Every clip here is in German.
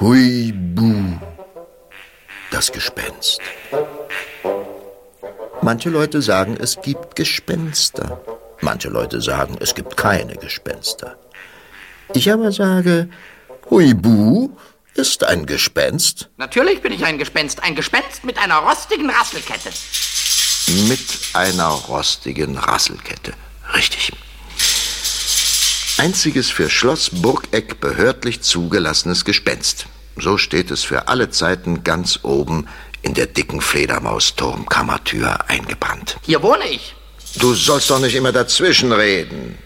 Huibu, das Gespenst. Manche Leute sagen, es gibt Gespenster. Manche Leute sagen, es gibt keine Gespenster. Ich aber sage, Huibu ist ein Gespenst. Natürlich bin ich ein Gespenst. Ein Gespenst mit einer rostigen Rasselkette. Mit einer rostigen Rasselkette. Richtig. Einziges für Schloss Burgeck behördlich zugelassenes Gespenst. So steht es für alle Zeiten ganz oben in der dicken Fledermausturmkammertür eingebrannt. Hier wohne ich. Du sollst doch nicht immer dazwischenreden.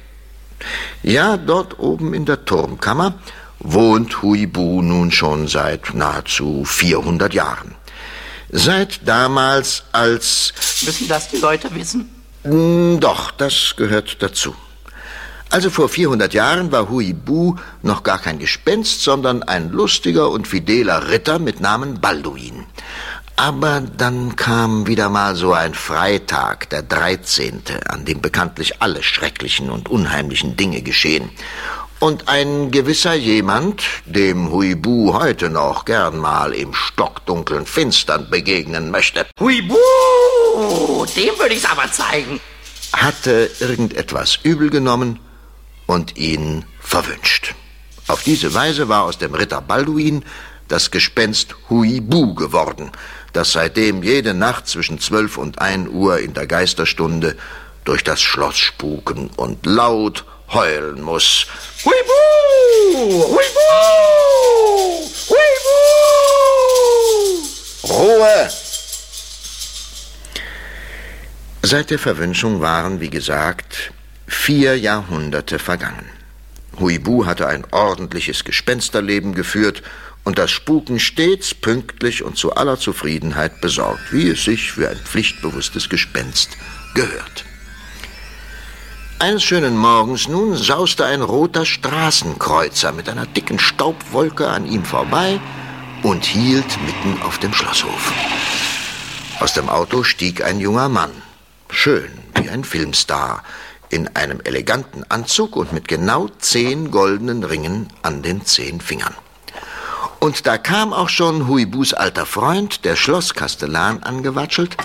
Ja, dort oben in der Turmkammer wohnt Huibu nun schon seit nahezu 400 Jahren. Seit damals als... Müssen das die Leute wissen? Hm, doch, das gehört dazu. Also vor 400 Jahren war Huibu noch gar kein Gespenst, sondern ein lustiger und fideler Ritter mit Namen Balduin. Aber dann kam wieder mal so ein Freitag, der 13., an dem bekanntlich alle schrecklichen und unheimlichen Dinge geschehen. Und ein gewisser jemand, dem Huibu heute noch gern mal im stockdunklen Finstern begegnen möchte. Huibu! Dem würde ich's aber zeigen. Hatte irgendetwas übel genommen und ihn verwünscht. Auf diese Weise war aus dem Ritter Balduin das Gespenst Huibu geworden, das seitdem jede Nacht zwischen zwölf und ein Uhr in der Geisterstunde durch das Schloss spuken und laut heulen muss. Huibu! Huibu! Huibu! Ruhe! Seit der Verwünschung waren, wie gesagt, vier Jahrhunderte vergangen. Huibu hatte ein ordentliches Gespensterleben geführt und das Spuken stets pünktlich und zu aller Zufriedenheit besorgt, wie es sich für ein pflichtbewusstes Gespenst gehört. Eines schönen Morgens nun sauste ein roter Straßenkreuzer mit einer dicken Staubwolke an ihm vorbei und hielt mitten auf dem Schlosshof. Aus dem Auto stieg ein junger Mann, schön wie ein Filmstar, in einem eleganten Anzug und mit genau zehn goldenen Ringen an den zehn Fingern. Und da kam auch schon Huibus alter Freund, der Schlosskastellan, angewatschelt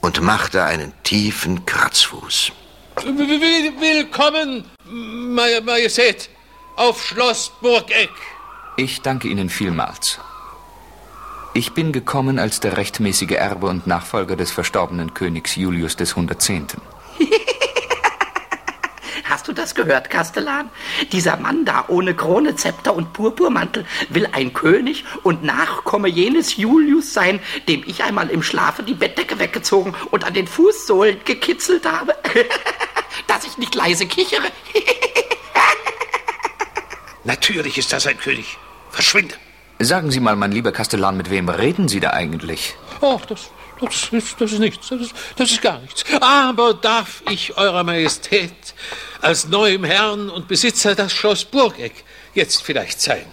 und machte einen tiefen Kratzfuß. Willkommen, Majestät, auf Schloss Burgeck. Ich danke Ihnen vielmals. Ich bin gekommen als der rechtmäßige Erbe und Nachfolger des verstorbenen Königs Julius des 110. Hast du das gehört, Kastellan? Dieser Mann da ohne Krone, Zepter und Purpurmantel will ein König und Nachkomme jenes Julius sein, dem ich einmal im Schlafe die Bettdecke weggezogen und an den Fußsohlen gekitzelt habe. Dass ich nicht leise kichere. Natürlich ist das ein König. Verschwinde. Sagen Sie mal, mein lieber Kastellan, mit wem reden Sie da eigentlich? Ach, das, das, ist, das ist nichts. Das ist, das ist gar nichts. Aber darf ich Eurer Majestät als neuem Herrn und Besitzer das Schloss Burgeck jetzt vielleicht zeigen?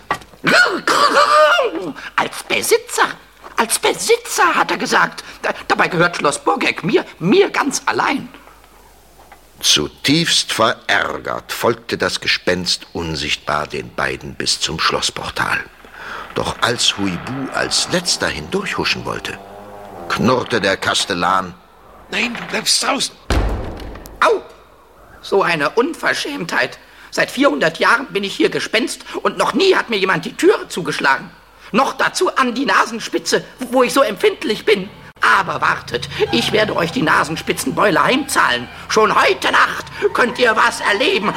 Als Besitzer. Als Besitzer, hat er gesagt. Dabei gehört Schloss Burgeck mir, mir ganz allein. Zutiefst verärgert folgte das Gespenst unsichtbar den beiden bis zum Schlossportal. Doch als Huibu als letzter hindurchhuschen wollte, knurrte der Kastellan. Nein, du bleibst draußen. Au! So eine Unverschämtheit. Seit 400 Jahren bin ich hier Gespenst und noch nie hat mir jemand die Türe zugeschlagen. Noch dazu an die Nasenspitze, wo ich so empfindlich bin. Aber wartet, ich werde euch die Nasenspitzenbeule heimzahlen. Schon heute Nacht könnt ihr was erleben.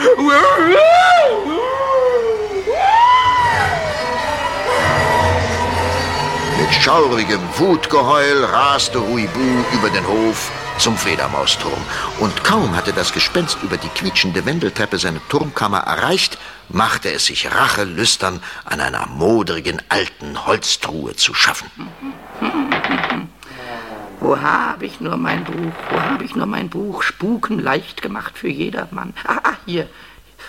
Mit schaurigem Wutgeheul raste Huibu über den Hof zum Fledermausturm. Und kaum hatte das Gespenst über die quietschende Wendeltreppe seine Turmkammer erreicht, machte es sich rachelüstern an einer modrigen alten Holztruhe zu schaffen. Wo habe ich nur mein Buch? Wo habe ich nur mein Buch? Spuken leicht gemacht für jedermann. Ah, ah hier.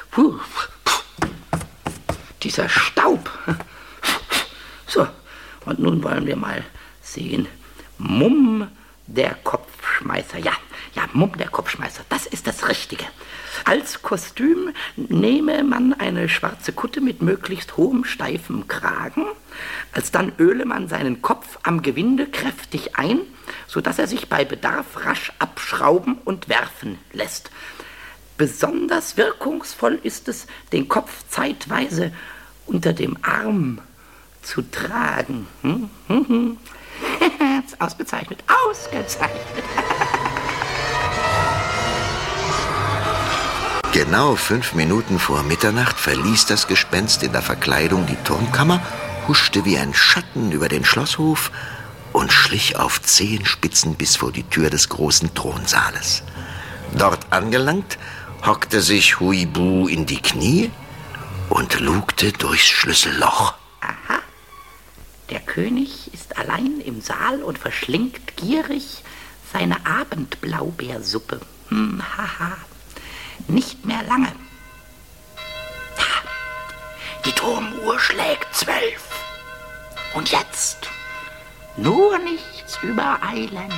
Puh. Dieser Staub. So, und nun wollen wir mal sehen. Mumm der Kopfschmeißer. Ja, ja, Mumm der Kopfschmeißer. Das ist das Richtige. Als Kostüm nehme man eine schwarze Kutte mit möglichst hohem, steifem Kragen. Alsdann öle man seinen Kopf am Gewinde kräftig ein, sodass er sich bei Bedarf rasch abschrauben und werfen lässt. Besonders wirkungsvoll ist es, den Kopf zeitweise unter dem Arm zu tragen. Hm? Hm, hm. ausgezeichnet, ausgezeichnet. Genau fünf Minuten vor Mitternacht verließ das Gespenst in der Verkleidung die Turmkammer, huschte wie ein Schatten über den Schlosshof und schlich auf Zehenspitzen bis vor die Tür des großen Thronsaales. Dort angelangt, hockte sich Huibu in die Knie und lugte durchs Schlüsselloch. Der König ist allein im Saal und verschlingt gierig seine Abendblaubeersuppe. Hm, haha. Nicht mehr lange. Die Turmuhr schlägt zwölf. Und jetzt nur nichts übereilen.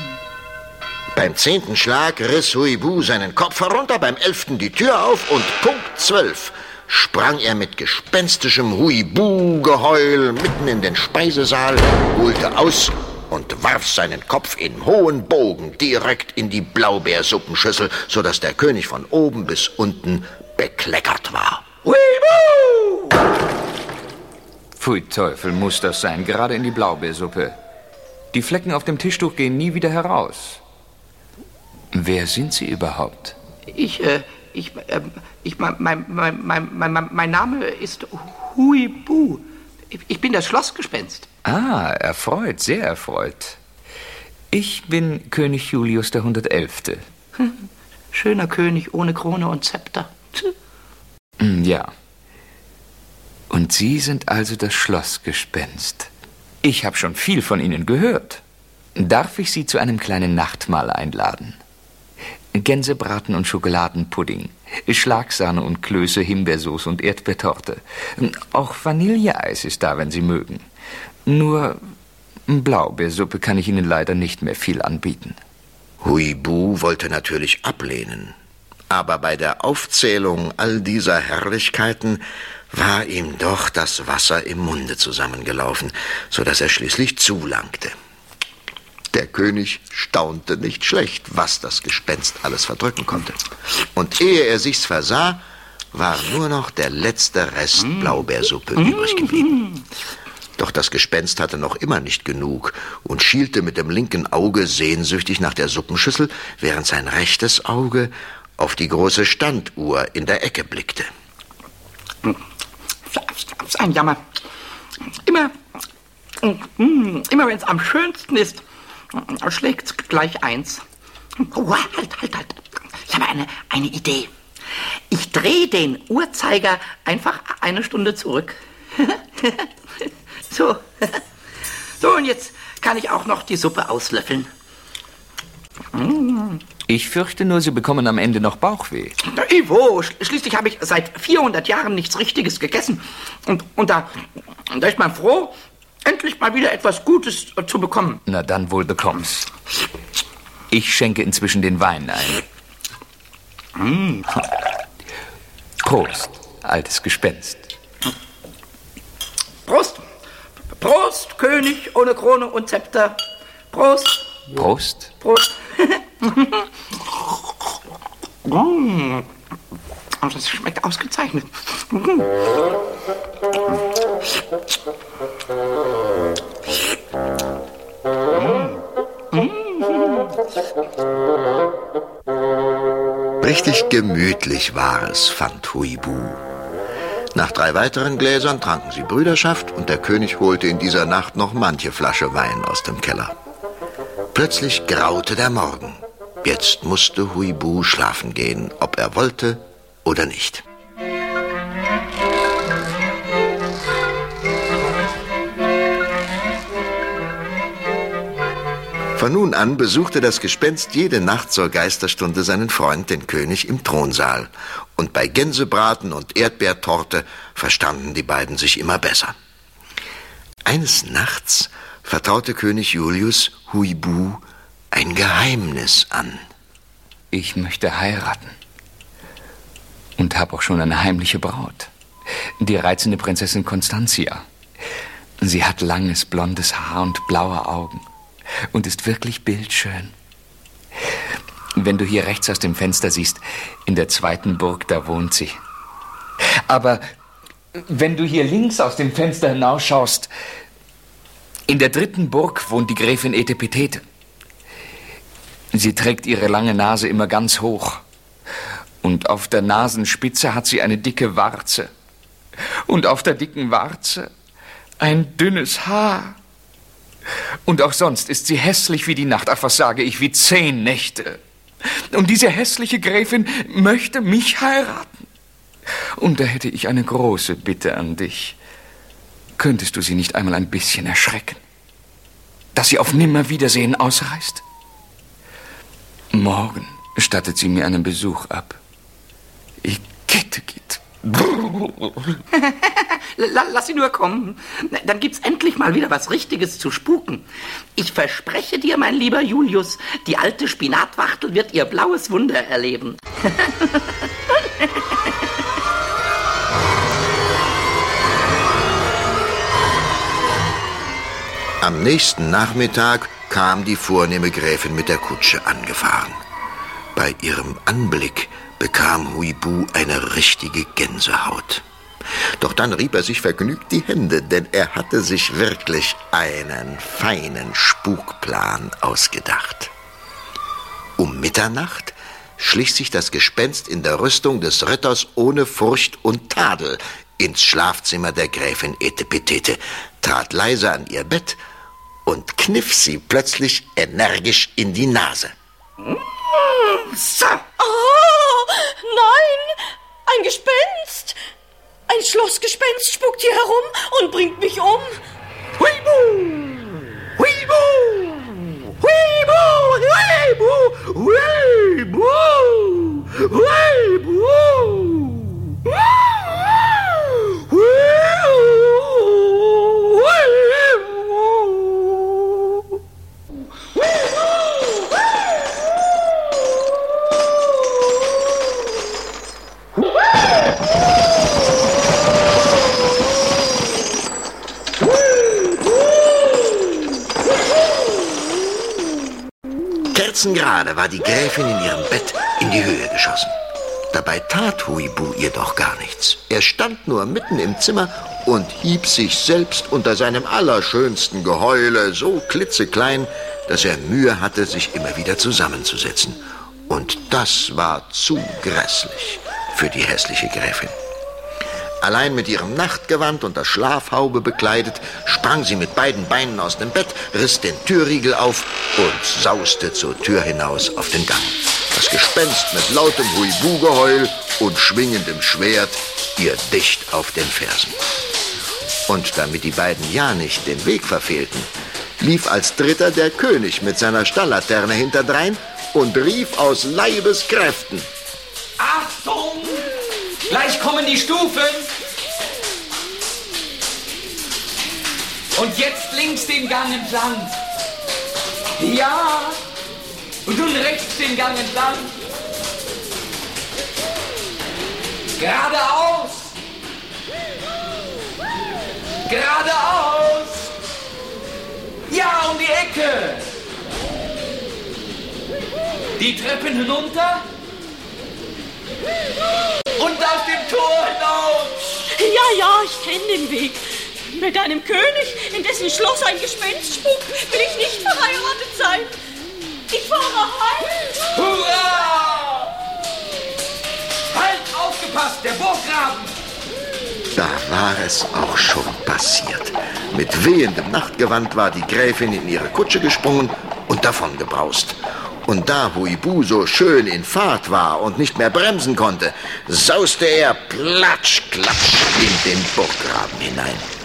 Beim zehnten Schlag riss Huibu seinen Kopf herunter, beim elften die Tür auf und Punkt zwölf sprang er mit gespenstischem Huibu-Geheul mitten in den Speisesaal, holte aus und warf seinen Kopf in hohen Bogen direkt in die Blaubeersuppenschüssel, so dass der König von oben bis unten bekleckert war. Huibu! Pfui Teufel, muss das sein, gerade in die Blaubeersuppe. Die Flecken auf dem Tischtuch gehen nie wieder heraus. Wer sind Sie überhaupt? Ich, äh, ich, äh, ich, mein, mein, mein, mein, mein, Name ist Huibu. Ich bin das Schlossgespenst. Ah, erfreut, sehr erfreut. Ich bin König Julius der 111. Schöner König ohne Krone und Zepter. Hm, ja. Und Sie sind also das Schlossgespenst. Ich habe schon viel von Ihnen gehört. Darf ich Sie zu einem kleinen Nachtmahl einladen? Gänsebraten und Schokoladenpudding, Schlagsahne und Klöße, Himbeersauce und Erdbeertorte. Auch Vanilleeis ist da, wenn Sie mögen. Nur Blaubeersuppe kann ich Ihnen leider nicht mehr viel anbieten. Huibu wollte natürlich ablehnen. Aber bei der Aufzählung all dieser Herrlichkeiten war ihm doch das Wasser im Munde zusammengelaufen, so dass er schließlich zulangte. Der König staunte nicht schlecht, was das Gespenst alles verdrücken konnte. Und ehe er sich's versah, war nur noch der letzte Rest Blaubeersuppe übrig geblieben. Doch das Gespenst hatte noch immer nicht genug und schielte mit dem linken Auge sehnsüchtig nach der Suppenschüssel, während sein rechtes Auge auf die große Standuhr in der Ecke blickte. Das ist ein Jammer. Immer, immer wenn es am schönsten ist, schlägt gleich eins. Oh, halt, halt, halt. Ich habe eine, eine Idee. Ich drehe den Uhrzeiger einfach eine Stunde zurück. so. So, und jetzt kann ich auch noch die Suppe auslöffeln. Ich fürchte nur, Sie bekommen am Ende noch Bauchweh. Ivo, schließlich habe ich seit 400 Jahren nichts Richtiges gegessen. Und, und da, da ist man froh, endlich mal wieder etwas Gutes zu bekommen. Na dann wohl bekomm's. Ich schenke inzwischen den Wein ein. Prost, altes Gespenst. Prost! Prost, König ohne Krone und Zepter. Prost! Prost. Prost! Mm. Oh, das schmeckt ausgezeichnet. Richtig gemütlich war es, fand Huibu. Nach drei weiteren Gläsern tranken sie Brüderschaft und der König holte in dieser Nacht noch manche Flasche Wein aus dem Keller. Plötzlich graute der Morgen. Jetzt musste Huibu schlafen gehen, ob er wollte oder nicht. Von nun an besuchte das Gespenst jede Nacht zur Geisterstunde seinen Freund, den König, im Thronsaal. Und bei Gänsebraten und Erdbeertorte verstanden die beiden sich immer besser. Eines Nachts vertraute König Julius Huibu ein Geheimnis an. Ich möchte heiraten. Und habe auch schon eine heimliche Braut. Die reizende Prinzessin Constantia. Sie hat langes blondes Haar und blaue Augen und ist wirklich bildschön. Wenn du hier rechts aus dem Fenster siehst, in der zweiten Burg, da wohnt sie. Aber wenn du hier links aus dem Fenster hinausschaust, in der dritten Burg wohnt die Gräfin Etepetete. Sie trägt ihre lange Nase immer ganz hoch. Und auf der Nasenspitze hat sie eine dicke Warze. Und auf der dicken Warze ein dünnes Haar. Und auch sonst ist sie hässlich wie die Nacht. Ach, was sage ich, wie zehn Nächte. Und diese hässliche Gräfin möchte mich heiraten. Und da hätte ich eine große Bitte an dich. Könntest du sie nicht einmal ein bisschen erschrecken? Dass sie auf Nimmerwiedersehen ausreist? Morgen stattet sie mir einen Besuch ab. Git. Lass sie nur kommen. Dann gibt's endlich mal wieder was Richtiges zu spuken. Ich verspreche dir, mein lieber Julius, die alte Spinatwachtel wird ihr blaues Wunder erleben. Am nächsten Nachmittag kam die vornehme Gräfin mit der Kutsche angefahren. Bei ihrem Anblick bekam Huibu eine richtige Gänsehaut. Doch dann rieb er sich vergnügt die Hände, denn er hatte sich wirklich einen feinen Spukplan ausgedacht. Um Mitternacht schlich sich das Gespenst in der Rüstung des Ritters ohne Furcht und Tadel ins Schlafzimmer der Gräfin Etepetete, trat leise an ihr Bett und kniff sie plötzlich energisch in die Nase. So. Oh, nein, ein Gespenst. Ein Schlossgespenst spuckt hier herum und bringt mich um. Huibu! Huibu! Huibu! Huibu! Huibu! Huibu! Kerzengerade war die Gräfin in ihrem Bett in die Höhe geschossen. Dabei tat Huibu ihr doch gar nichts. Er stand nur mitten im Zimmer und hieb sich selbst unter seinem allerschönsten Geheule so klitzeklein, dass er Mühe hatte, sich immer wieder zusammenzusetzen. Und das war zu grässlich für die hässliche Gräfin. Allein mit ihrem Nachtgewand und der Schlafhaube bekleidet, sprang sie mit beiden Beinen aus dem Bett, riss den Türriegel auf und sauste zur Tür hinaus auf den Gang. Das Gespenst mit lautem Huibu-Geheul und schwingendem Schwert ihr dicht auf den Fersen. Und damit die beiden ja nicht den Weg verfehlten, lief als Dritter der König mit seiner Stalllaterne hinterdrein und rief aus Leibeskräften. Achtung! Gleich kommen die Stufen! Und jetzt links den Gang entlang. Ja! Und nun rechts den Gang entlang. Geradeaus! Geradeaus! Ja, um die Ecke! Die Treppen hinunter und aus dem Tor hinaus! Ja, ja, ich kenne den Weg. Mit einem König, in dessen Schloss ein Gespenst spukt, will ich nicht verheiratet sein. Ich fahre heim. Hurra! Halt, aufgepasst, der Burggraben! Da war es auch schon passiert. Mit wehendem Nachtgewand war die Gräfin in ihre Kutsche gesprungen und davongebraust. Und da Huibu so schön in Fahrt war und nicht mehr bremsen konnte, sauste er platsch, klatsch in den Burggraben hinein.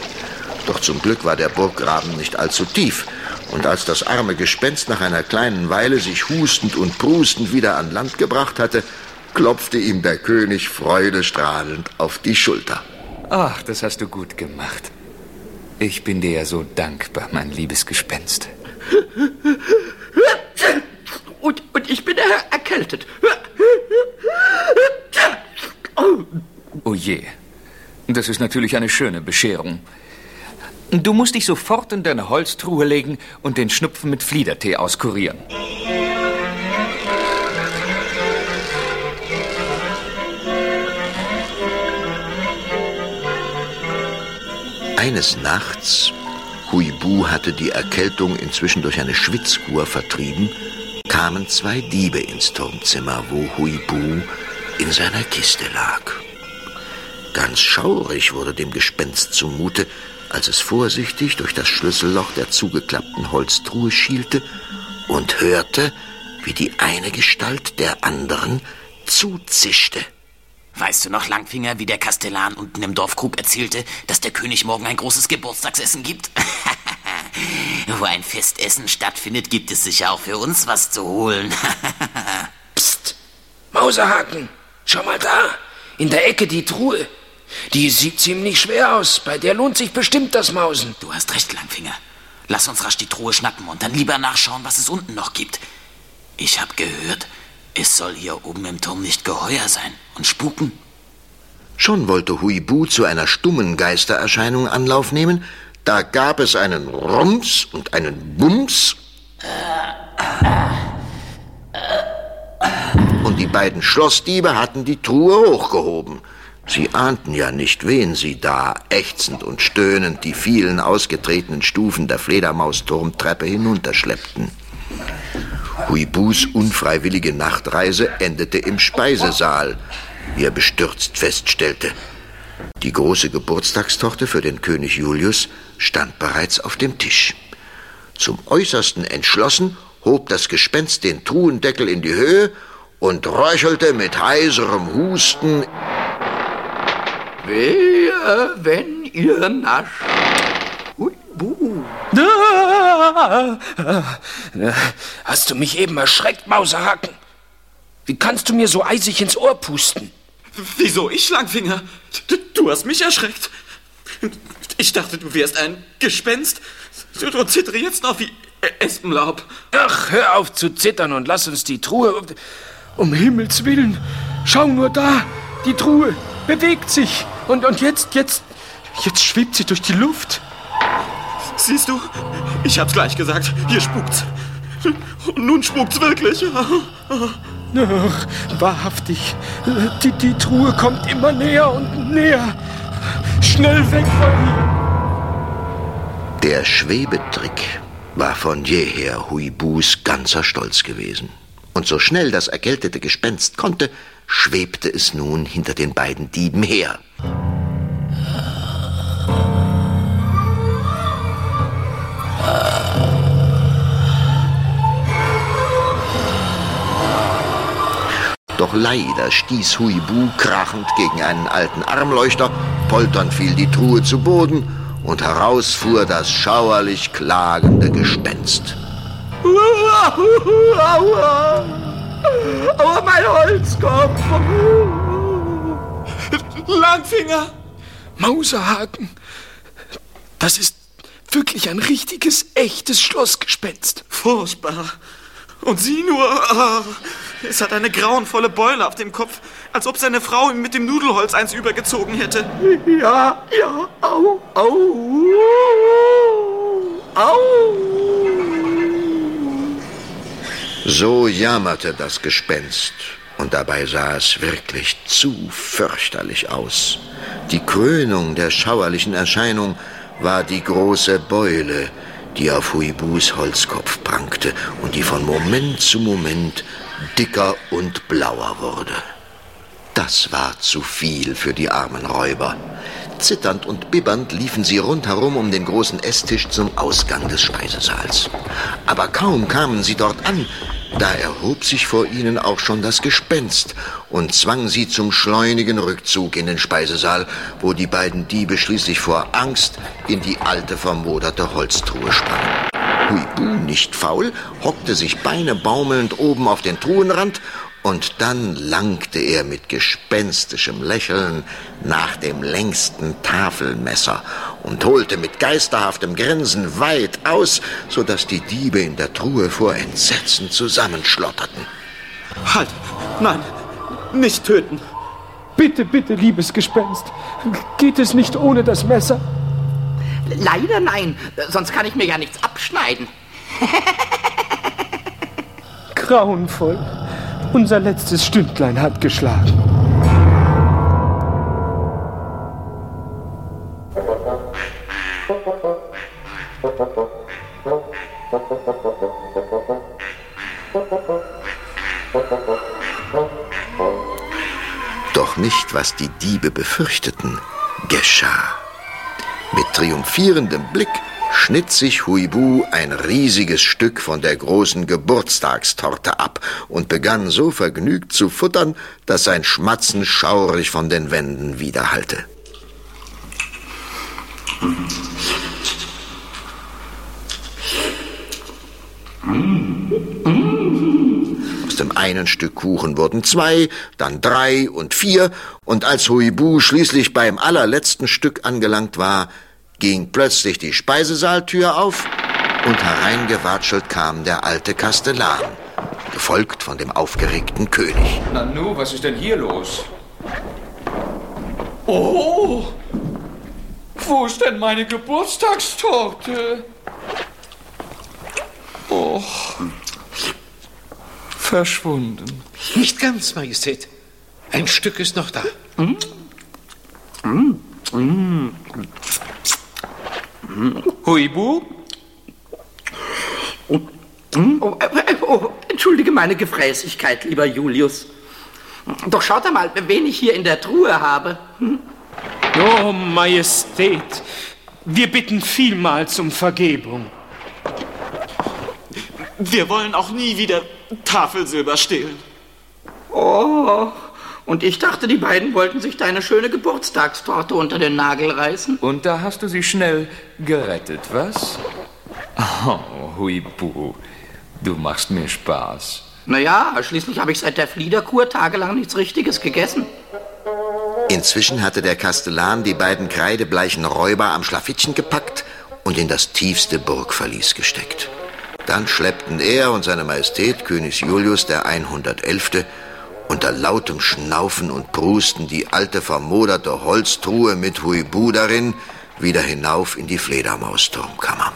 Doch zum Glück war der Burggraben nicht allzu tief. Und als das arme Gespenst nach einer kleinen Weile sich hustend und prustend wieder an Land gebracht hatte, klopfte ihm der König freudestrahlend auf die Schulter. Ach, das hast du gut gemacht. Ich bin dir ja so dankbar, mein liebes Gespenst. Und, und ich bin er erkältet. Oh, Oh je. Das ist natürlich eine schöne Bescherung. Du musst dich sofort in deine Holztruhe legen und den Schnupfen mit Fliedertee auskurieren. Eines Nachts, Huibu hatte die Erkältung inzwischen durch eine Schwitzkur vertrieben, kamen zwei Diebe ins Turmzimmer, wo Huibu in seiner Kiste lag. Ganz schaurig wurde dem Gespenst zumute, als es vorsichtig durch das Schlüsselloch der zugeklappten Holztruhe schielte und hörte, wie die eine Gestalt der anderen zuzischte. Weißt du noch, Langfinger, wie der Kastellan unten im Dorfkrug erzählte, dass der König morgen ein großes Geburtstagsessen gibt? Wo ein Festessen stattfindet, gibt es sicher auch für uns was zu holen. Psst, Mauserhaken, schau mal da, in der Ecke die Truhe. Die sieht ziemlich schwer aus. Bei der lohnt sich bestimmt das Mausen. Du hast recht, Langfinger. Lass uns rasch die Truhe schnappen und dann lieber nachschauen, was es unten noch gibt. Ich hab gehört, es soll hier oben im Turm nicht geheuer sein und spuken. Schon wollte Huibu zu einer stummen Geistererscheinung Anlauf nehmen, da gab es einen Rums und einen Bums. Und die beiden Schlossdiebe hatten die Truhe hochgehoben. Sie ahnten ja nicht, wen sie da, ächzend und stöhnend, die vielen ausgetretenen Stufen der Fledermausturmtreppe hinunterschleppten. Huibus unfreiwillige Nachtreise endete im Speisesaal, wie er bestürzt feststellte. Die große Geburtstagstochter für den König Julius stand bereits auf dem Tisch. Zum äußersten entschlossen hob das Gespenst den Truhendeckel in die Höhe und röchelte mit heiserem Husten Wehe, wenn ihr nascht. Hui, buh. Hast du mich eben erschreckt, Mauserhaken? Wie kannst du mir so eisig ins Ohr pusten? Wieso ich, Langfinger? Du, du hast mich erschreckt. Ich dachte, du wärst ein Gespenst und zittere jetzt noch wie Espenlaub. Ach, hör auf zu zittern und lass uns die Truhe. Um Himmels Willen, schau nur da, die Truhe bewegt sich. Und, und jetzt, jetzt, jetzt schwebt sie durch die Luft. Siehst du, ich hab's gleich gesagt, hier spukt's. Und nun spukt's wirklich. Ach, wahrhaftig, die, die Truhe kommt immer näher und näher. Schnell weg von hier. Der Schwebetrick war von jeher Huibus ganzer Stolz gewesen. Und so schnell das erkältete Gespenst konnte, schwebte es nun hinter den beiden Dieben her. Doch leider stieß Huibu krachend gegen einen alten Armleuchter, polternd fiel die Truhe zu Boden und heraus fuhr das schauerlich klagende Gespenst. Aua, Aua mein Holzkopf. Langfinger! Mauserhaken, das ist wirklich ein richtiges, echtes Schlossgespenst. Furchtbar. Und sieh nur, ah, es hat eine grauenvolle Beule auf dem Kopf, als ob seine Frau ihm mit dem Nudelholz eins übergezogen hätte. Ja, ja, au, au, au. So jammerte das Gespenst, und dabei sah es wirklich zu fürchterlich aus. Die Krönung der schauerlichen Erscheinung war die große Beule, die auf Huibus Holzkopf prangte und die von Moment zu Moment dicker und blauer wurde. Das war zu viel für die armen Räuber. Zitternd und bibbernd liefen sie rundherum um den großen Esstisch zum Ausgang des Speisesaals. Aber kaum kamen sie dort an, da erhob sich vor ihnen auch schon das Gespenst und zwang sie zum schleunigen Rückzug in den Speisesaal, wo die beiden Diebe schließlich vor Angst in die alte vermoderte Holztruhe sprangen. Huibu, nicht faul, hockte sich beinebaumelnd oben auf den Truhenrand und dann langte er mit gespenstischem Lächeln nach dem längsten Tafelmesser und holte mit geisterhaftem Grinsen weit aus, so dass die Diebe in der Truhe vor Entsetzen zusammenschlotterten. Halt! Nein! Nicht töten! Bitte, bitte, liebes Gespenst. Geht es nicht ohne das Messer? Leider nein, sonst kann ich mir ja nichts abschneiden. Grauenvoll. Unser letztes Stündlein hat geschlagen. Doch nicht, was die Diebe befürchteten, geschah. Mit triumphierendem Blick schnitt sich Huibu ein riesiges Stück von der großen Geburtstagstorte ab und begann so vergnügt zu futtern, dass sein Schmatzen schaurig von den Wänden widerhallte. Aus dem einen Stück Kuchen wurden zwei, dann drei und vier, und als Huibu schließlich beim allerletzten Stück angelangt war, ging plötzlich die Speisesaaltür auf und hereingewatschelt kam der alte Kastellan, gefolgt von dem aufgeregten König. Nanu, was ist denn hier los? Oh, wo ist denn meine Geburtstagstorte? Oh, verschwunden. Nicht ganz, Majestät. Ein Stück ist noch da. Huibu? Oh, äh, oh, entschuldige meine Gefräßigkeit, lieber Julius. Doch schaut einmal, wen ich hier in der Truhe habe. Oh, Majestät, wir bitten vielmals um Vergebung. Wir wollen auch nie wieder Tafelsilber stehlen. Oh, und ich dachte, die beiden wollten sich deine schöne Geburtstagstorte unter den Nagel reißen. Und da hast du sie schnell gerettet, was? Oh, Huibu, du machst mir Spaß. Naja, schließlich habe ich seit der Fliederkur tagelang nichts Richtiges gegessen. Inzwischen hatte der Kastellan die beiden kreidebleichen Räuber am Schlafittchen gepackt und in das tiefste Burgverlies gesteckt. Dann schleppten er und seine Majestät König Julius der 111. unter lautem Schnaufen und Prusten die alte vermoderte Holztruhe mit Huibu darin wieder hinauf in die Fledermausturmkammer.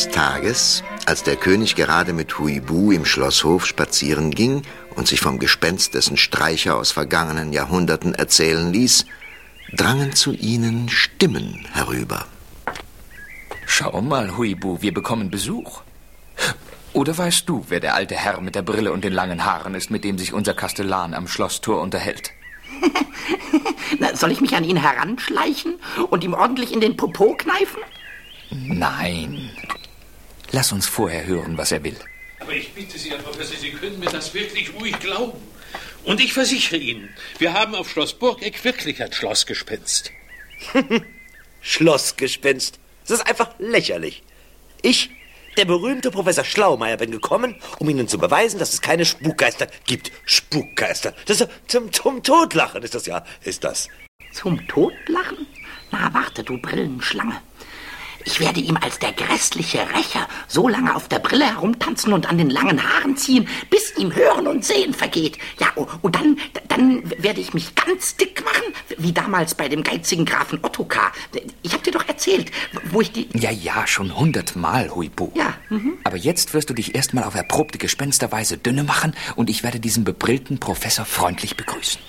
Eines Tages, als der König gerade mit Huibu im Schlosshof spazieren ging und sich vom Gespenst dessen Streicher aus vergangenen Jahrhunderten erzählen ließ, drangen zu ihnen Stimmen herüber. Schau mal, Huibu, wir bekommen Besuch. Oder weißt du, wer der alte Herr mit der Brille und den langen Haaren ist, mit dem sich unser Kastellan am Schlosstor unterhält? Na, soll ich mich an ihn heranschleichen und ihm ordentlich in den Popo kneifen? Nein. Lass uns vorher hören, was er will. Aber ich bitte Sie, Herr Professor, Sie können mir das wirklich ruhig glauben. Und ich versichere Ihnen, wir haben auf Schloss Burgeck wirklich ein Schlossgespenst. Schlossgespenst. Das ist einfach lächerlich. Ich, der berühmte Professor Schlaumeier, bin gekommen, um Ihnen zu beweisen, dass es keine Spukgeister gibt. Spukgeister. Das ist zum, zum Totlachen ist das ja, ist das. Zum Totlachen? Na, warte, du Brillenschlange. Ich werde ihm als der grässliche Rächer so lange auf der Brille herumtanzen und an den langen Haaren ziehen, bis ihm Hören und Sehen vergeht. Ja, und dann, dann werde ich mich ganz dick machen, wie damals bei dem geizigen Grafen Ottokar. Ich habe dir doch erzählt, wo ich die... Ja, ja, schon hundertmal, Huibu. Ja, mhm. Aber jetzt wirst du dich erstmal auf erprobte Gespensterweise dünne machen und ich werde diesen bebrillten Professor freundlich begrüßen.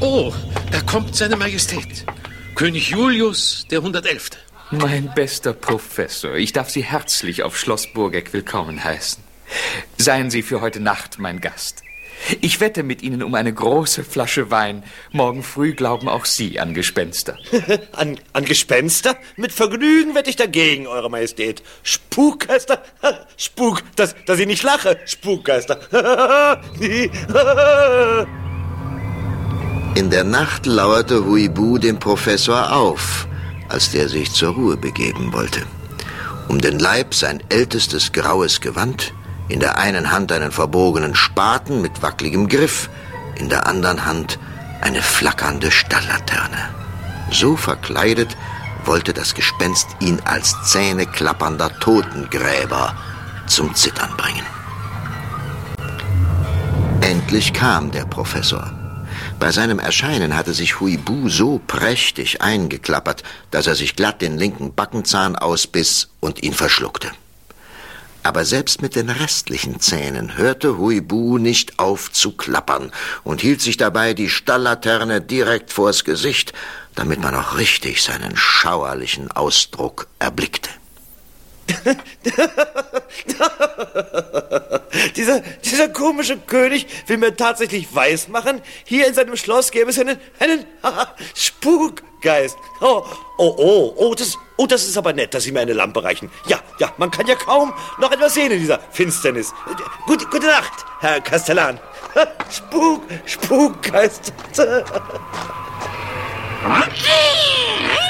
Oh, da kommt seine Majestät. König Julius der 111. Mein bester Professor, ich darf Sie herzlich auf Schloss Burgeck willkommen heißen. Seien Sie für heute Nacht mein Gast. Ich wette mit Ihnen um eine große Flasche Wein. Morgen früh glauben auch Sie an Gespenster. An, an Gespenster? Mit Vergnügen wette ich dagegen, Eure Majestät. Spukgeister? Spuk, dass, dass ich nicht lache. Spukgeister. In der Nacht lauerte Huibu dem Professor auf, als der sich zur Ruhe begeben wollte. Um den Leib sein ältestes graues Gewand, In der einen Hand einen verbogenen Spaten mit wackeligem Griff, in der anderen Hand eine flackernde Stalllaterne. So verkleidet wollte das Gespenst ihn als zähneklappernder Totengräber zum Zittern bringen. Endlich kam der Professor. Bei seinem Erscheinen hatte sich Huibu so prächtig eingeklappert, dass er sich glatt den linken Backenzahn ausbiss und ihn verschluckte. Aber selbst mit den restlichen Zähnen hörte Huibu nicht auf zu klappern und hielt sich dabei die Stalllaterne direkt vors Gesicht, damit man auch richtig seinen schauerlichen Ausdruck erblickte. dieser, dieser komische König will mir tatsächlich weismachen, hier in seinem Schloss gäbe es einen, einen Spukgeist. Oh, oh, oh, oh, das, oh, das ist aber nett, dass Sie mir eine Lampe reichen. Ja, ja, man kann ja kaum noch etwas sehen in dieser Finsternis. Gute, gute Nacht, Herr Kastellan. Spuk, Spukgeist.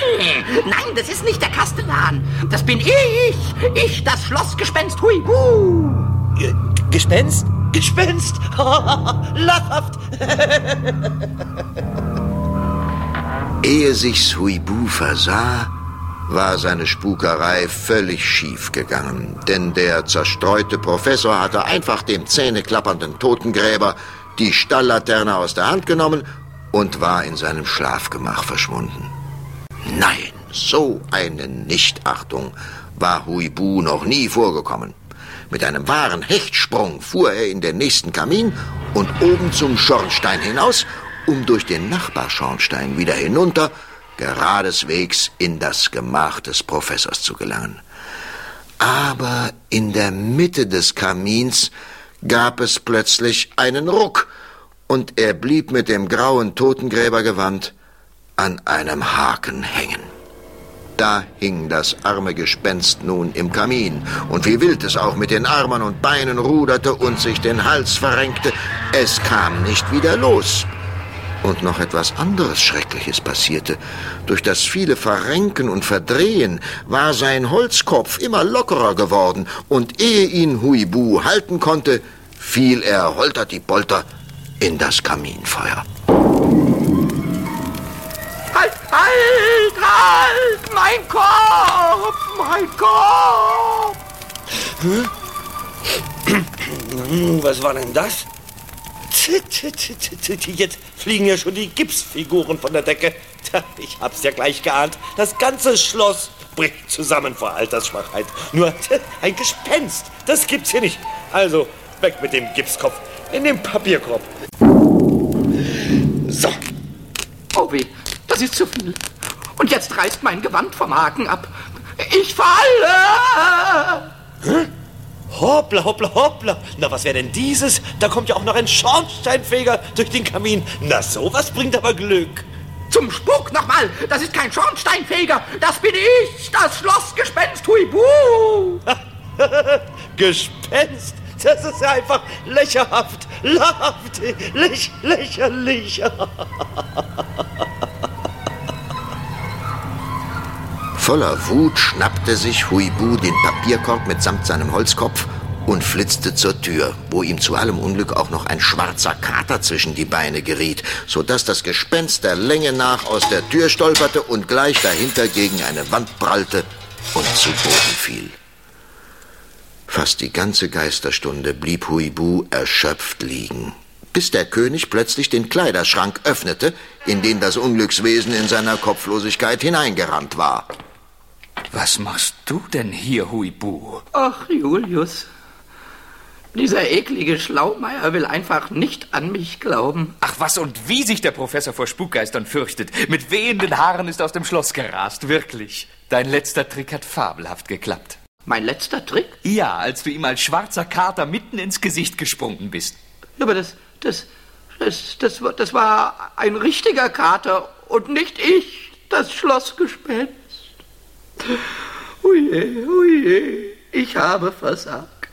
Nein, das ist nicht der Kastellan. Das bin ich. Ich, das Schlossgespenst Huibu. G Gespenst? Gespenst? Lachhaft. Ehe sich's Huibu versah, war seine Spukerei völlig schief gegangen, denn der zerstreute Professor hatte einfach dem zähneklappernden Totengräber die Stalllaterne aus der Hand genommen und war in seinem Schlafgemach verschwunden. Nein, so eine Nichtachtung war Huibu noch nie vorgekommen. Mit einem wahren Hechtsprung fuhr er in den nächsten Kamin und oben zum Schornstein hinaus, um durch den Nachbarschornstein wieder hinunter, geradeswegs in das Gemach des Professors zu gelangen. Aber in der Mitte des Kamins gab es plötzlich einen Ruck, und er blieb mit dem grauen Totengräbergewand an einem Haken hängen. Da hing das arme Gespenst nun im Kamin, und wie wild es auch mit den Armen und Beinen ruderte und sich den Hals verrenkte, es kam nicht wieder los. Und noch etwas anderes Schreckliches passierte. Durch das viele Verrenken und Verdrehen war sein Holzkopf immer lockerer geworden, und ehe ihn Huibu halten konnte, fiel er holter-die-Polter in das Kaminfeuer. Halt, halt, halt! Mein Kopf! Mein Kopf! Hm? Was war denn das? Jetzt fliegen ja schon die Gipsfiguren von der Decke. Ich hab's ja gleich geahnt. Das ganze Schloss bricht zusammen vor Altersschwachheit. Nur ein Gespenst, das gibt's hier nicht. Also, weg mit dem Gipskopf in den Papierkorb. So. Oh weh, das ist zu viel. Und jetzt reißt mein Gewand vom Haken ab. Ich falle! Hä? Hoppla, hoppla, hoppla. Na, was wäre denn dieses? Da kommt ja auch noch ein Schornsteinfeger durch den Kamin. Na, sowas bringt aber Glück. Zum Spuk nochmal! Das ist kein Schornsteinfeger! Das bin ich! Das Schlossgespenst Huibu! Gespenst? Das ist ja einfach lächerhaft, lachhaft, läch, lächerlich. Voller Wut schnappte sich Huibu den Papierkorb mitsamt seinem Holzkopf und flitzte zur Tür, wo ihm zu allem Unglück auch noch ein schwarzer Kater zwischen die Beine geriet, so dass das Gespenst der Länge nach aus der Tür stolperte und gleich dahinter gegen eine Wand prallte und zu Boden fiel. Fast die ganze Geisterstunde blieb Huibu erschöpft liegen, bis der König plötzlich den Kleiderschrank öffnete, in den das Unglückswesen in seiner Kopflosigkeit hineingerannt war. Was machst du denn hier, Huibu? Ach, Julius. Dieser eklige Schlaumeier will einfach nicht an mich glauben. Ach was und wie sich der Professor vor Spukgeistern fürchtet. Mit wehenden Haaren ist aus dem Schloss gerast, wirklich. Dein letzter Trick hat fabelhaft geklappt. Mein letzter Trick? Ja, als du ihm als schwarzer Kater mitten ins Gesicht gesprungen bist. Aber das, das, das, das, das war ein richtiger Kater und nicht ich, das Schlossgespenst. Oje, oje, ich habe versagt.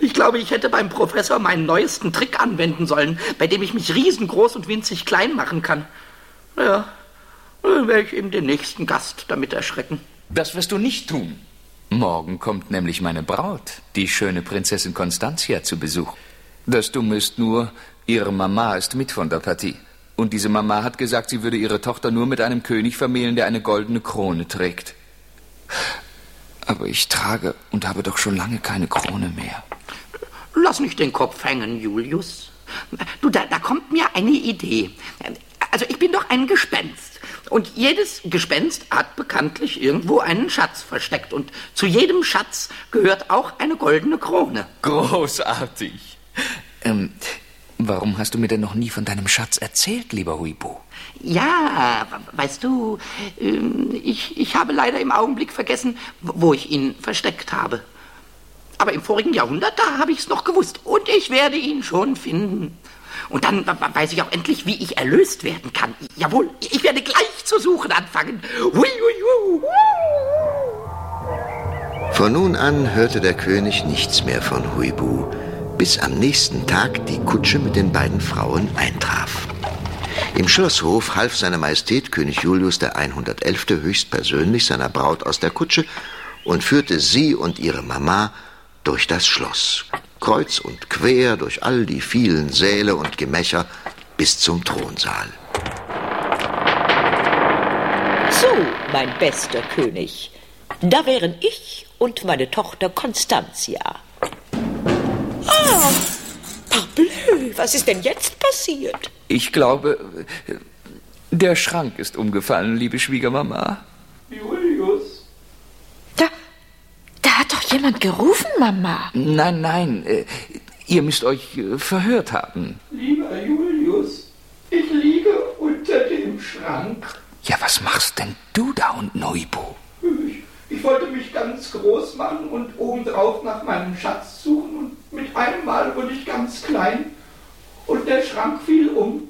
Ich glaube, ich hätte beim Professor meinen neuesten Trick anwenden sollen, bei dem ich mich riesengroß und winzig klein machen kann. Ja, dann werde ich eben den nächsten Gast damit erschrecken. Das wirst du nicht tun. Morgen kommt nämlich meine Braut, die schöne Prinzessin Constantia, zu Besuch. Das Dumme ist nur, ihre Mama ist mit von der Partie. Und diese Mama hat gesagt, sie würde ihre Tochter nur mit einem König vermählen, der eine goldene Krone trägt. Aber ich trage und habe doch schon lange keine Krone mehr. Lass nicht den Kopf hängen, Julius. Du, da, da kommt mir eine Idee. Also ich bin doch ein Gespenst. Und jedes Gespenst hat bekanntlich irgendwo einen Schatz versteckt. Und zu jedem Schatz gehört auch eine goldene Krone. Großartig. Ähm, warum hast du mir denn noch nie von deinem Schatz erzählt, lieber Huibu? Ja, weißt du, ähm, ich, ich habe leider im Augenblick vergessen, wo ich ihn versteckt habe. Aber im vorigen Jahrhundert, da habe ich es noch gewusst. Und ich werde ihn schon finden. Und dann weiß ich auch endlich, wie ich erlöst werden kann. Jawohl, ich werde gleich zu suchen anfangen. Hui, hui, hui. Von nun an hörte der König nichts mehr von Huibu, bis am nächsten Tag die Kutsche mit den beiden Frauen eintraf. Im Schlosshof half seine Majestät König Julius der 111. höchstpersönlich seiner Braut aus der Kutsche und führte sie und ihre Mama durch das Schloss, kreuz und quer durch all die vielen Säle und Gemächer bis zum Thronsaal. So, mein bester König, da wären ich und meine Tochter Constantia. Ah, parbleu, was ist denn jetzt passiert? Ich glaube, der Schrank ist umgefallen, liebe Schwiegermama. Julius? Da, da hat doch jemand gerufen, Mama. Nein, nein, äh, ihr müsst euch äh, verhört haben. Lieber Julius, ich liege unter dem Schrank. Ja, was machst denn du da unten, Huibu? Ich, ich wollte mich ganz groß machen und obendrauf nach meinem Schatz suchen und mit einem Mal wurde ich ganz klein und der Schrank fiel um.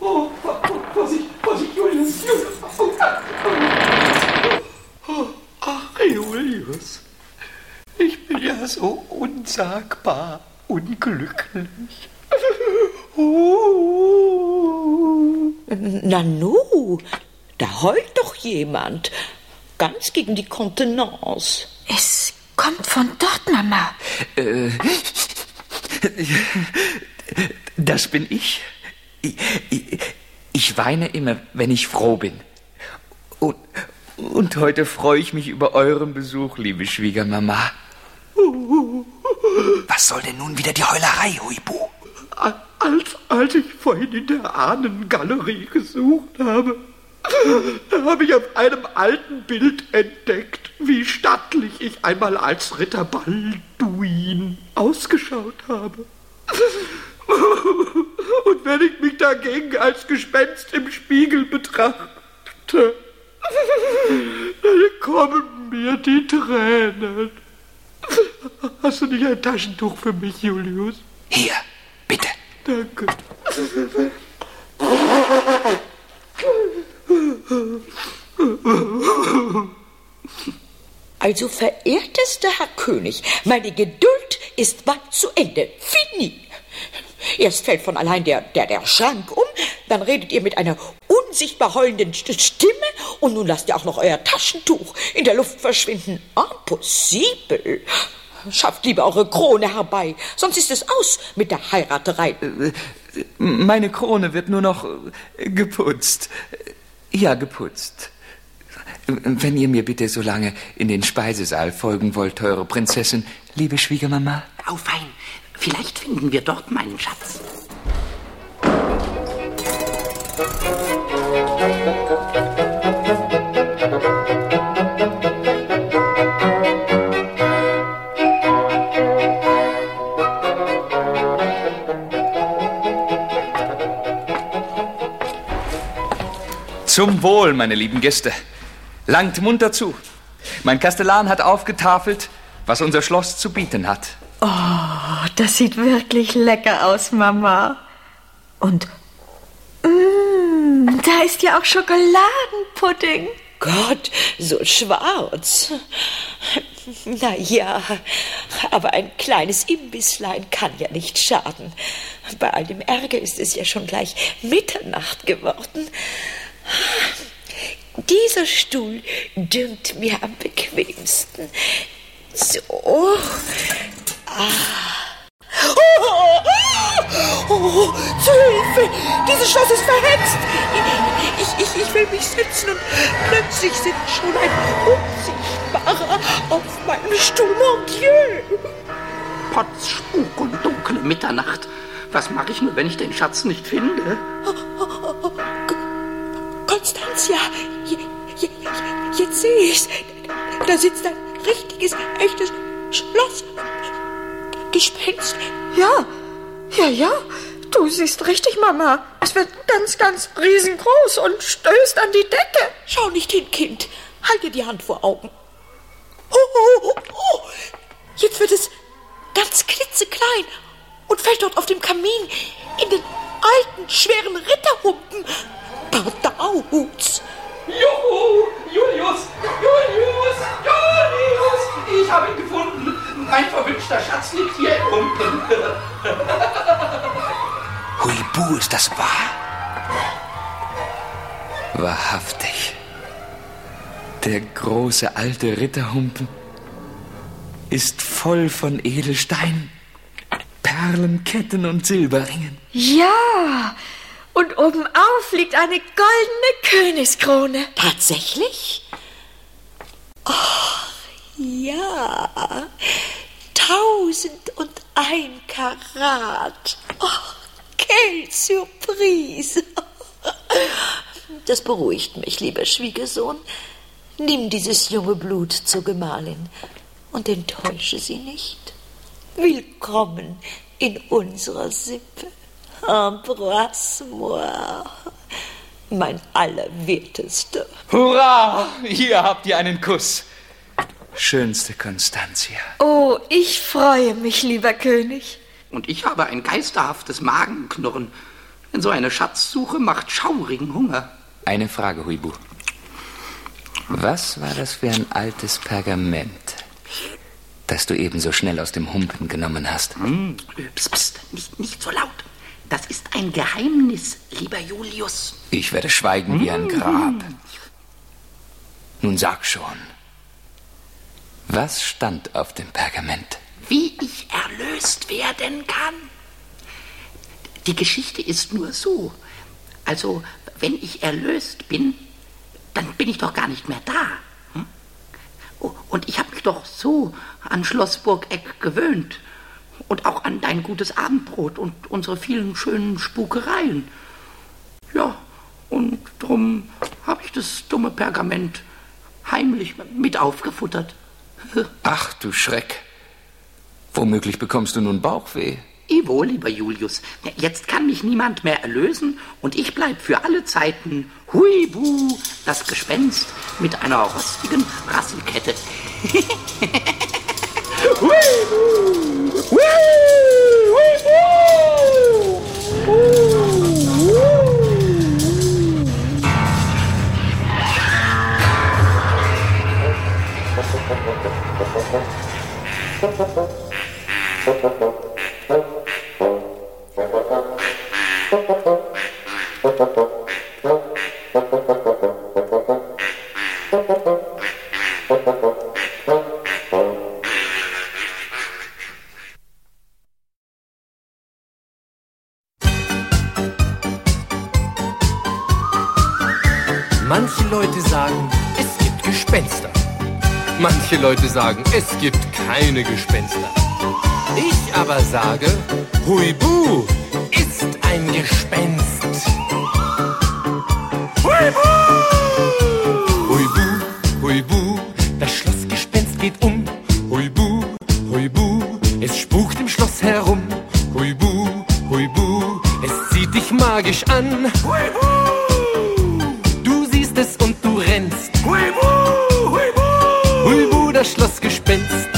Oh, Vorsicht, Vorsicht, Julius, Julius. Oh, oh, ach, Julius, ich bin ja so unsagbar unglücklich. Nanu, da heult doch jemand. Ganz gegen die Kontenance. Es kommt von dort, Mama. Äh, das bin ich. ich. Ich weine immer, wenn ich froh bin. Und, und heute freue ich mich über euren Besuch, liebe Schwiegermama. Was soll denn nun wieder die Heulerei, Huibu? Als, als ich vorhin in der Ahnengalerie gesucht habe, habe ich auf einem alten Bild entdeckt, wie stattlich ich einmal als Ritter Balduin ausgeschaut habe. Und wenn ich mich dagegen als Gespenst im Spiegel betrachte, dann kommen mir die Tränen. Hast du nicht ein Taschentuch für mich, Julius? Hier, bitte. Danke. Also, verehrtester Herr König, meine Geduld ist bald zu Ende. Fini. Erst fällt von allein der, der, der Schrank um, dann redet ihr mit einer unsichtbar heulenden Stimme und nun lasst ihr auch noch euer Taschentuch in der Luft verschwinden. Impossible. Schafft lieber eure Krone herbei, sonst ist es aus mit der Heiraterei. Meine Krone wird nur noch äh, geputzt. Ja, geputzt. Wenn ihr mir bitte so lange in den Speisesaal folgen wollt, teure Prinzessin, liebe Schwiegermama. Au, fein. Vielleicht finden wir dort meinen Schatz. Zum Wohl, meine lieben Gäste. Langt munter zu. Mein Kastellan hat aufgetafelt, was unser Schloss zu bieten hat. Oh, das sieht wirklich lecker aus, Mama. Und mm, da ist ja auch Schokoladenpudding. Gott, so schwarz. Na ja, aber ein kleines Imbisslein kann ja nicht schaden. Bei all dem Ärger ist es ja schon gleich Mitternacht geworden. Dieser Stuhl dünkt mir am bequemsten. So. Ah. Oh, oh, oh, zu Hilfe! Dieses Schloss ist verhext! Ich, ich, ich will mich setzen und plötzlich sitzt schon ein Unsichtbarer auf meinem Stuhl. Mon Dieu! Potz, Spuk und dunkle Mitternacht. Was mache ich nur, wenn ich den Schatz nicht finde? Konstanzia, je, je, jetzt sehe ich's. Da sitzt ein richtiges, echtes Schloss. Gespenst. Ja, ja, ja. Du siehst richtig, Mama. Es wird ganz, ganz riesengroß und stößt an die Decke. Schau nicht hin, Kind. Halte die Hand vor Augen. Oh, oh, oh, oh. Jetzt wird es ganz klitzeklein und fällt dort auf dem Kamin in den alten, schweren Ritterhumpen. Bardauhuts. Juhu! Julius! Julius! Julius! Ich habe ihn gefunden. Mein verwünschter Schatz liegt hier unten. Huibu, ist das wahr? Wahrhaftig. Der große alte Ritterhumpen ist voll von Edelsteinen, Perlen, Ketten und Silberringen. Ja, und obenauf liegt eine goldene Königskrone. Tatsächlich? Ach, ja. Tausend und ein Karat. Ach, quelle Surprise. Das beruhigt mich, lieber Schwiegersohn. Nimm dieses junge Blut zur Gemahlin und enttäusche sie nicht. Willkommen in unserer Sippe. Embrasse-moi, mein Allerwertester. Hurra! Hier habt ihr einen Kuss. Schönste Constantia. Oh, ich freue mich, lieber König. Und ich habe ein geisterhaftes Magenknurren. Denn so eine Schatzsuche macht schaurigen Hunger. Eine Frage, Huibu. Was war das für ein altes Pergament, das du ebenso schnell aus dem Humpen genommen hast? Hm, psst, psst, nicht, nicht so laut. Das ist ein Geheimnis, lieber Julius. Ich werde schweigen wie ein Grab. Nun sag schon. Was stand auf dem Pergament? Wie ich erlöst werden kann. Die Geschichte ist nur so. Also, wenn ich erlöst bin, dann bin ich doch gar nicht mehr da. Hm? Oh, und ich habe mich doch so an Schloss Burgeck gewöhnt. Und auch an dein gutes Abendbrot und unsere vielen schönen Spukereien. Ja, und drum habe ich das dumme Pergament heimlich mit aufgefuttert. Ach du Schreck. Womöglich bekommst du nun Bauchweh. Ivo, lieber Julius, jetzt kann mich niemand mehr erlösen und ich bleib für alle Zeiten Huibu, das Gespenst mit einer rostigen Rasselkette. Huibu! Manche Leute sagen, es gibt keine Gespenster. Ich aber sage, Huibu ist ein Gespenst. Huibu! Das Schlossgespenst.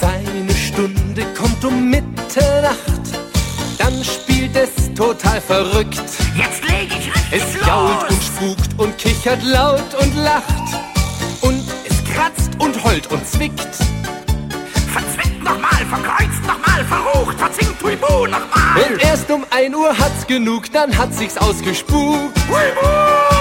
Seine Stunde kommt um Mitternacht. Dann spielt es total verrückt. Jetzt leg ich Es jault und spukt und kichert laut und lacht. Und es kratzt und heult und zwickt. Verzwickt nochmal, verkreuzt nochmal, verrucht, verzinkt Huibu nochmal. Und erst um 1 Uhr hat's genug, dann hat sich's ausgespukt. Huibu,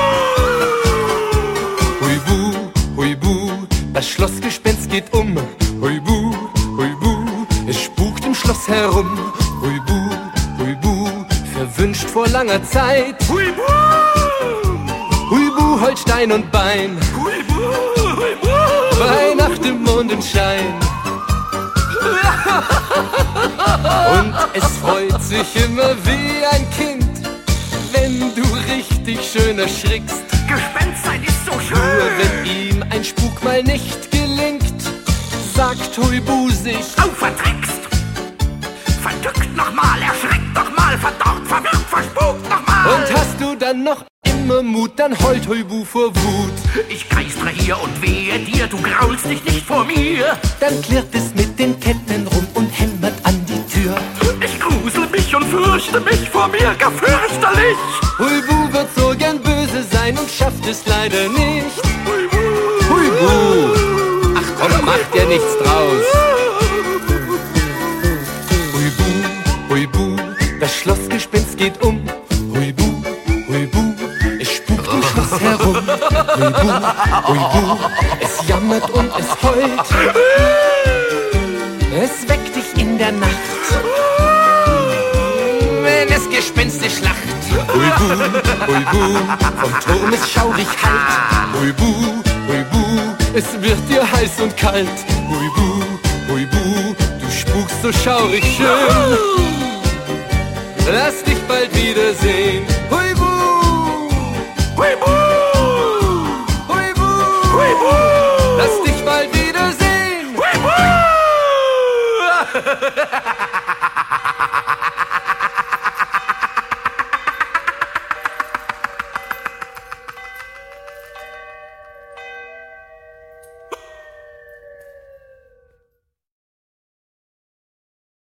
huibu, das Schlossgespenst geht um. Huibu, huibu, es spukt im Schloss herum. Huibu, huibu, verwünscht vor langer Zeit. Huibu, huibu, Holstein und Bein. Huibu, huibu, bei Nacht im Mondenschein. Und es freut sich immer wie ein Kind, wenn du richtig schön erschrickst. Gespenst Nur wenn ihm ein Spuk mal nicht gelingt, sagt Huibu sich. Au, vertrickst. Verdückt nochmal, erschreckt nochmal, verdorrt, verwirrt, verspukt nochmal. Und hast du dann noch immer Mut, dann heult Huibu vor Wut. Ich geistre hier und wehe dir, du graulst dich nicht vor mir. Dann klirrt es mit den Ketten rum und hämmert an die Tür. Ich grusel mich und fürchte mich vor mir gar fürchterlich. Huibu schafft es leider nicht. Huibu! Ach komm, macht ja nichts draus. Huibu, Huibu, das Schlossgespenst geht um. Huibu, Huibu, es spukt im Schloss herum. Huibu, Huibu, es jammert und es heult. Es weckt dich in der Nacht. Huibu, Huibu, vom Turm ist schaurig halt. Huibu, Huibu, es wird dir heiß und kalt. Huibu, Huibu, du spukst so schaurig schön. Lass dich bald wiedersehen. Huibu, Huibu, Huibu, Huibu, lass dich bald wiedersehen. Huibu!